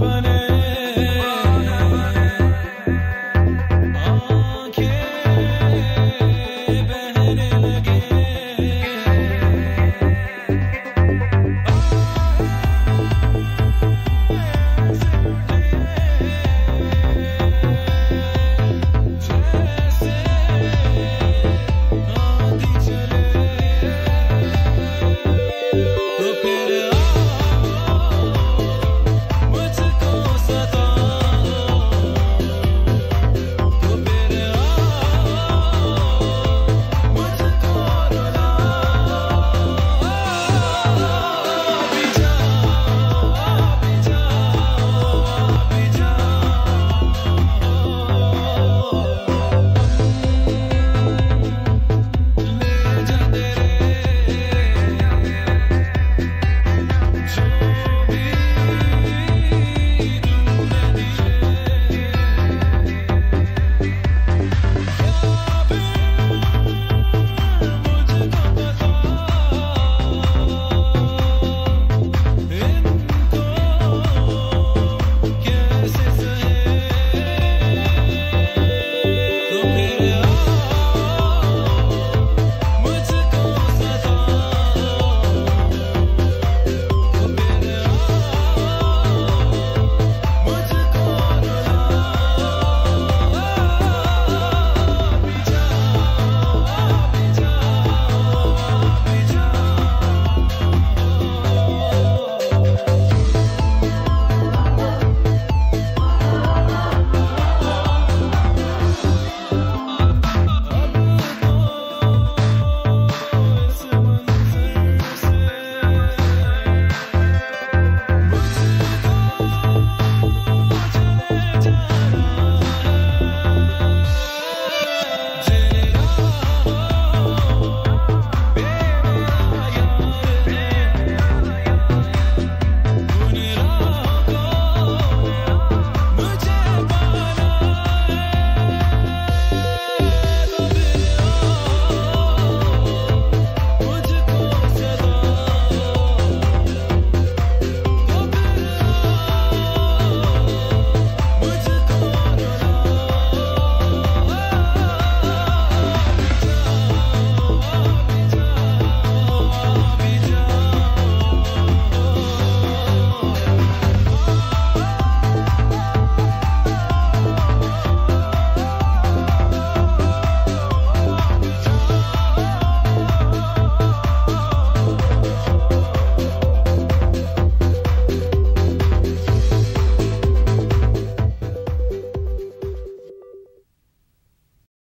Bana